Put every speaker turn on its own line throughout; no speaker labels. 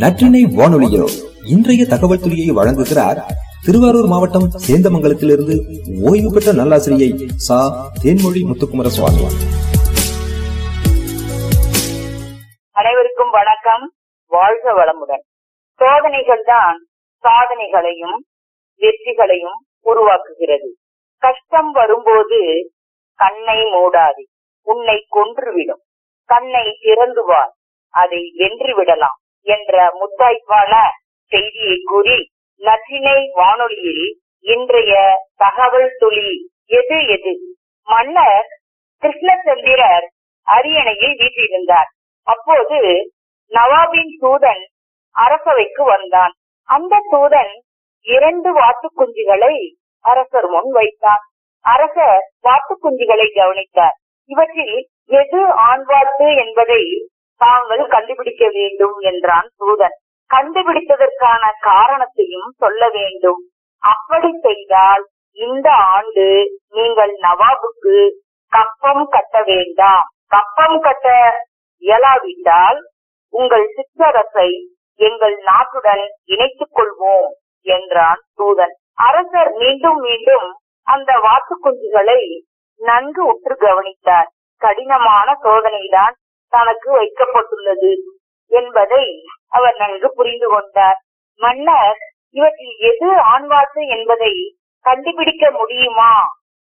நற்றினை வானொலியோ. இன்றைய தகவல் துறையை வழங்குகிறார் திருவாரூர் மாவட்டம் சேந்தமங்கலத்திலிருந்து ஓய்வு பெற்ற நல்லாசிரியை சா. தேன்மொழி முத்துக்குமர சுவாமி
அனைவருக்கும் வணக்கம். வாழ்க வளமுடன். சோதனைகள் தான் சாதனைகளையும் வெற்றிகளையும் உருவாக்குகிறது. கஷ்டம் வரும்போது கண்ணை மூடாது. உன்னை கொன்றுவிடும். கண்ணை திறந்து வார். அதை வென்று விடலாம் என்ற முத்தாய்ப்பான செய்தியை கூறி நற்றினை வானொலியில் இன்றைய தகவல் துளி எது எது? மன்னர் கிருஷ்ணச்சந்திரர் அரியணையில் வீற்றிருந்தார். அப்போது நவாபின் தூதன் அரசவைக்கு வந்தான். அந்த தூதன் இரண்டு வாத்து குஞ்சுகளை அரசர் முன் வைத்தான். அரசர் வாத்துக்குஞ்சுகளை கவனித்தார். இவற்றில் எது ஆண்வாத்து என்பதை தாங்கள் கண்டுபிடிக்க வேண்டும் என்றான் தூதன். கண்டுபிடித்ததற்கான காரணத்தையும் சொல்ல வேண்டும். அப்படி செய்தால் இந்த ஆண்டு நீங்கள் நவாபுக்கு கப்பம் கட்ட வேண்டாம். கப்பம் கட்ட இயலாவிட்டால் உங்கள் சிற்றரசை எங்கள் நாட்டுடன் இணைத்துக் கொள்வோம் என்றான் தூதன். அரசர் மீண்டும் மீண்டும் அந்த வாத்து குஞ்சுகளை நன்கு உற்று கவனித்தார். கடினமான சோதனைதான் தனக்கு வைக்கப்பட்டுள்ளது என்பதை அவர் நன்கு புரிந்து கொண்டார். மன்னர் இவற்றில் எது ஆண்வாத்து என்பதை கண்டுபிடிக்க முடியுமா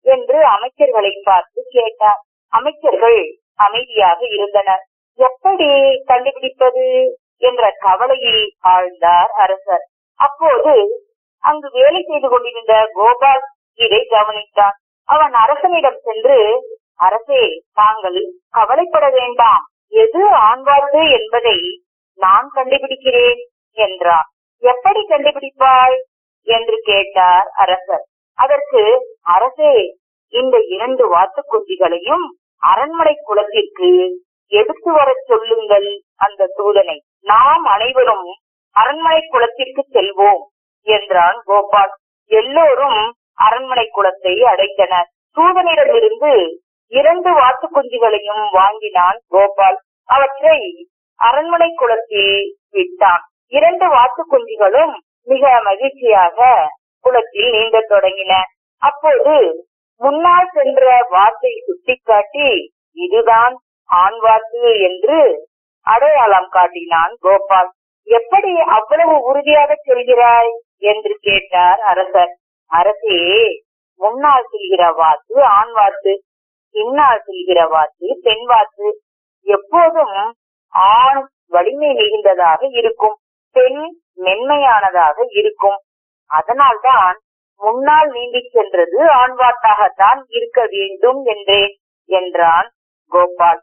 என்று அமைச்சர்களை பார்த்து கேட்டார். அமைச்சர்கள் அமைதியாக இருந்தனர். எப்படி கண்டுபிடிப்பது என்ற கவலையில் ஆழ்ந்தார் அரசர். அப்போது அங்கு வேலை செய்து கொண்டிருந்த கோபால் இதை கவனித்தான். அவன் அரசனிடம் சென்று அரசே தாங்கள் கவலைப்பட வேண்டாம். எது ஆண்வாழ்வு என்பதை நான் கண்டுபிடிக்கிறேன் என்றார் எப்படி கண்டுபிடிப்பாய்? என்று கேட்டார் அரசர். அதற்கு அரசே இந்த இரண்டு வாத்துக்குஞ்சிகளையும் அரண்மனை குளத்திற்கு எடுத்து வர சொல்லுங்கள் அந்த தூதனை. நாம் அனைவரும் அரண்மனை குளத்திற்கு செல்வோம் என்றான் கோபால். எல்லோரும் அரண்மனை குளத்தை அடைத்தனர். தூதனிடமிருந்து இரண்டு வாத்துக்குஞ்சுகளையும் வாங்கினான் கோபால். அவற்றை அரண்மனை குளத்தில் விட்டான். இரண்டு வாத்துக்குஞ்சுகளும் மிக மகிழ்ச்சியாக குளத்தில் நீந்த தொடங்கின. அப்போது முன்னால் சென்ற வாத்தை சுட்டிக்காட்டி இதுதான் ஆண் வாத்து என்று அடையாளம் காட்டினான் கோபால். எப்படி அவ்வளவு உறுதியாக சொல்கிறாய்? என்று கேட்டார் அரசர். அரசே முன்னால் செல்கிற வாத்து ஆண் வாத்து. பின்னால் சொல்கிற வாத்து பெண் வாத்து எப்போதும் ஆண் வலிமை மிகுந்ததாக இருக்கும் பெண் மென்மையானதாக இருக்கும். அதனால்தான் முன்னால் நீண்டி சென்றது ஆண் வாத்தாகத்தான் இருக்க வேண்டும் என்றேன் என்றான் கோபால்.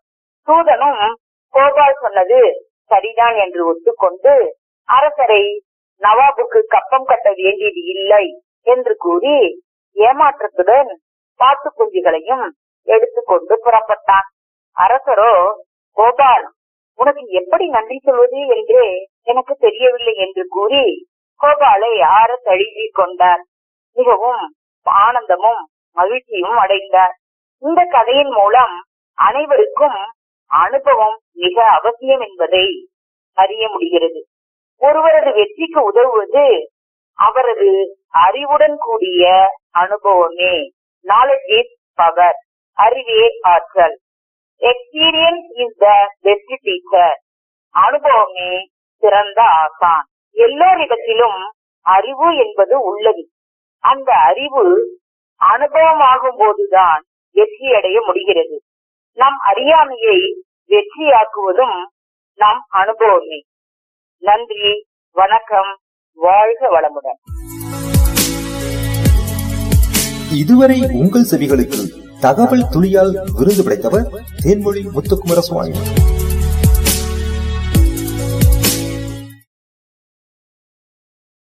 சூதனும் கோபால் சொன்னது சரிதான் என்று ஒத்துக்கொண்டு அரசரை நவாபுக்கு கப்பம் கட்ட வேண்டியது இல்லை என்று கூறி ஏமாற்றத்துடன் பாத்து குஞ்சுகளையும் எடுத்துக்கொண்டு புறப்பட்டான். அரசரோ கோபால் உனக்கு எப்படி நன்றி சொல்வது என்று எனக்கு தெரியவில்லை என்று கூறி கோபாலை ஆற தழுவி கொண்டார். மிகவும் ஆனந்தமும் மகிழ்ச்சியும் அடைந்தார். இந்த கதையின் மூலம் அனைவருக்கும் அனுபவம் மிக அவசியம் என்பதை அறிய முடிகிறது. ஒருவரது வெற்றிக்கு உதவுவது அவரது அறிவுடன் கூடிய அனுபவமே. Knowledge is power. அறிவே ஆற்றல் experience is the best teacher அனுபவமே சிறந்த ஆசான். எல்லோரிடத்திலும் அறிவு என்பது உள்ளது. அந்த அறிவு அனுபவமாகும் போதுதான் வெற்றி அடைய முடிகிறது. நம் அறியாமையை வெற்றியாக்குவதும் நம் அனுபவமே. நன்றி வணக்கம் வாழ்க வளமுடன்.
இதுவரை உங்கள் செவிகளுக்கு தகவல் துளியால் விருது படைத்தவர் தேன்மொழி முத்துக்குமர சுவாமி